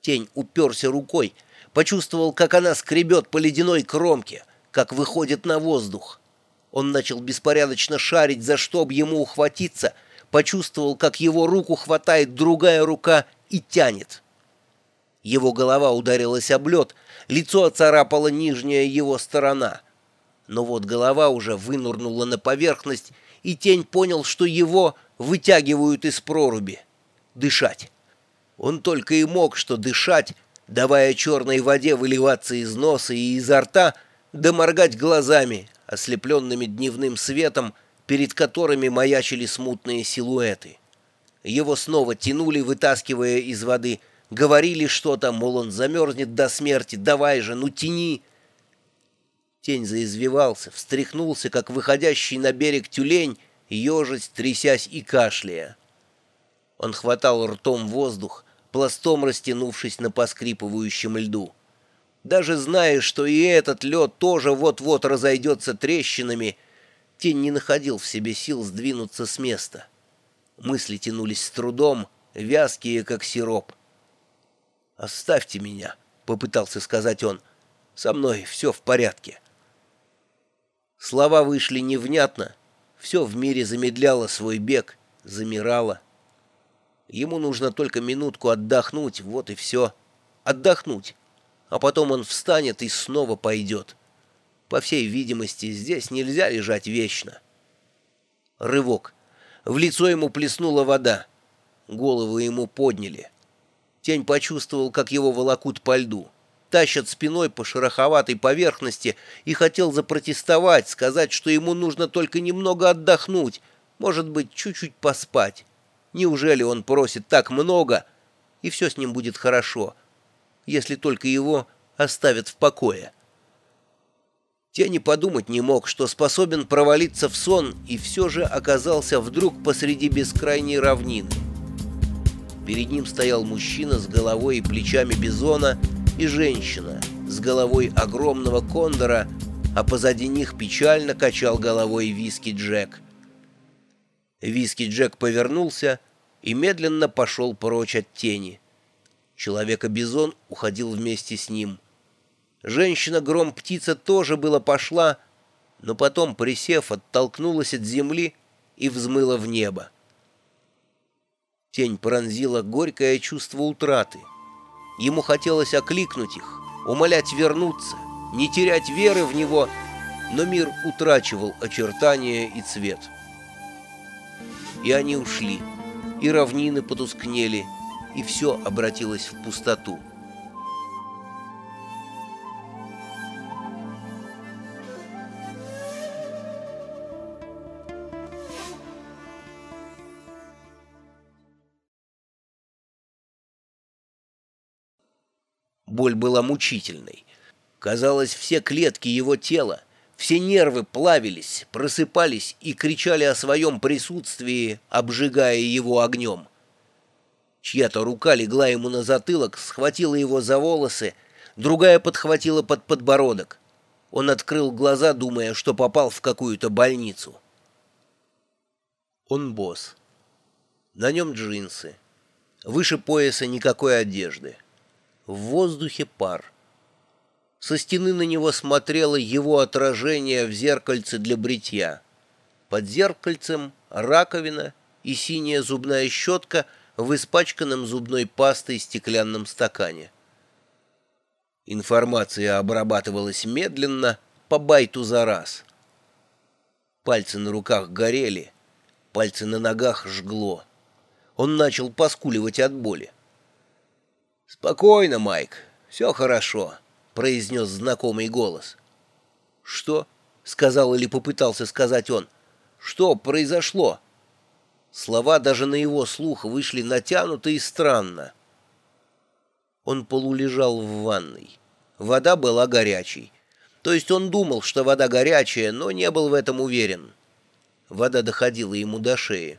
Тень уперся рукой, почувствовал, как она скребет по ледяной кромке, как выходит на воздух. Он начал беспорядочно шарить, за что б ему ухватиться, почувствовал, как его руку хватает другая рука и тянет. Его голова ударилась об лед, лицо оцарапала нижняя его сторона. Но вот голова уже вынурнула на поверхность, и тень понял, что его вытягивают из проруби. Дышать. Он только и мог что дышать, давая черной воде выливаться из носа и изо рта, да моргать глазами, ослепленными дневным светом, перед которыми маячили смутные силуэты. Его снова тянули, вытаскивая из воды, говорили что-то, мол, он замерзнет до смерти, давай же, ну тяни. Тень заизвивался, встряхнулся, как выходящий на берег тюлень, ежась, трясясь и кашляя. Он хватал ртом воздух, пластом растянувшись на поскрипывающем льду. Даже зная, что и этот лед тоже вот-вот разойдется трещинами, Тень не находил в себе сил сдвинуться с места. Мысли тянулись с трудом, вязкие, как сироп. «Оставьте меня», — попытался сказать он. «Со мной все в порядке». Слова вышли невнятно. Все в мире замедляло свой бег, замирало. Ему нужно только минутку отдохнуть, вот и все. Отдохнуть а потом он встанет и снова пойдет. По всей видимости, здесь нельзя лежать вечно. Рывок. В лицо ему плеснула вода. Голову ему подняли. Тень почувствовал, как его волокут по льду. Тащат спиной по шероховатой поверхности и хотел запротестовать, сказать, что ему нужно только немного отдохнуть, может быть, чуть-чуть поспать. Неужели он просит так много, и все с ним будет хорошо?» если только его оставят в покое. Тени подумать не мог, что способен провалиться в сон, и все же оказался вдруг посреди бескрайней равнины. Перед ним стоял мужчина с головой и плечами бизона и женщина с головой огромного кондора, а позади них печально качал головой Виски Джек. Виски Джек повернулся и медленно пошел прочь от тени. Человека-бизон уходил вместе с ним. Женщина-гром-птица тоже было пошла, но потом, присев, оттолкнулась от земли и взмыла в небо. Тень пронзила горькое чувство утраты. Ему хотелось окликнуть их, умолять вернуться, не терять веры в него, но мир утрачивал очертания и цвет. И они ушли, и равнины потускнели, и все обратилось в пустоту. Боль была мучительной. Казалось, все клетки его тела, все нервы плавились, просыпались и кричали о своем присутствии, обжигая его огнем. Чья-то рука легла ему на затылок, схватила его за волосы, другая подхватила под подбородок. Он открыл глаза, думая, что попал в какую-то больницу. Он босс. На нем джинсы. Выше пояса никакой одежды. В воздухе пар. Со стены на него смотрело его отражение в зеркальце для бритья. Под зеркальцем раковина и синяя зубная щетка — в испачканном зубной пастой стеклянном стакане. Информация обрабатывалась медленно, по байту за раз. Пальцы на руках горели, пальцы на ногах жгло. Он начал поскуливать от боли. «Спокойно, Майк, все хорошо», — произнес знакомый голос. «Что?» — сказал или попытался сказать он. «Что произошло?» Слова даже на его слух вышли натянуто и странно. Он полулежал в ванной. Вода была горячей. То есть он думал, что вода горячая, но не был в этом уверен. Вода доходила ему до шеи.